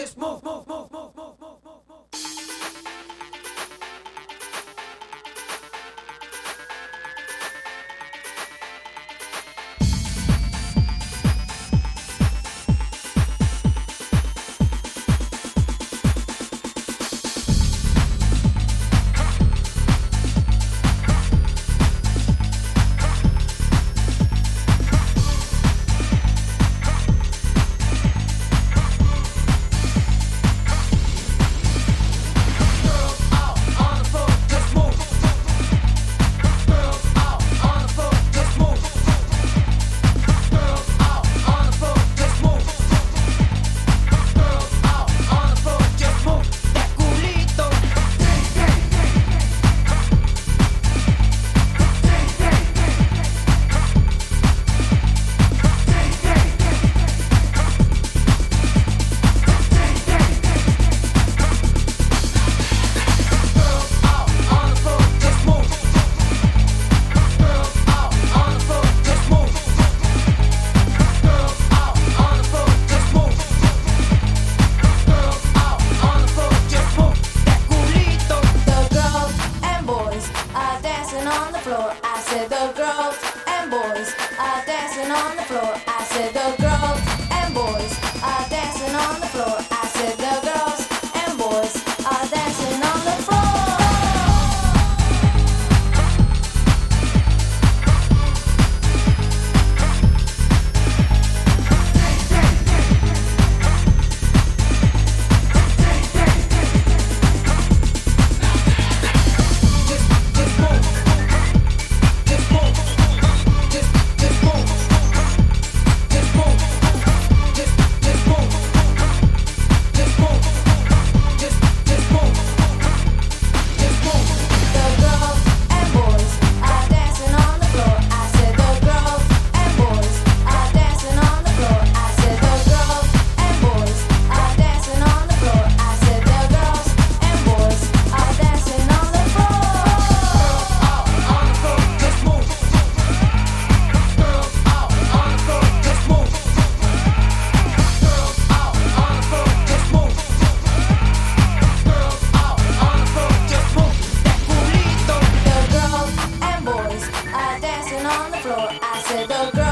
just move. on the floor. I said the girls and boys are dancing on the floor. I said the girls and boys are dancing on the floor. I said the girl.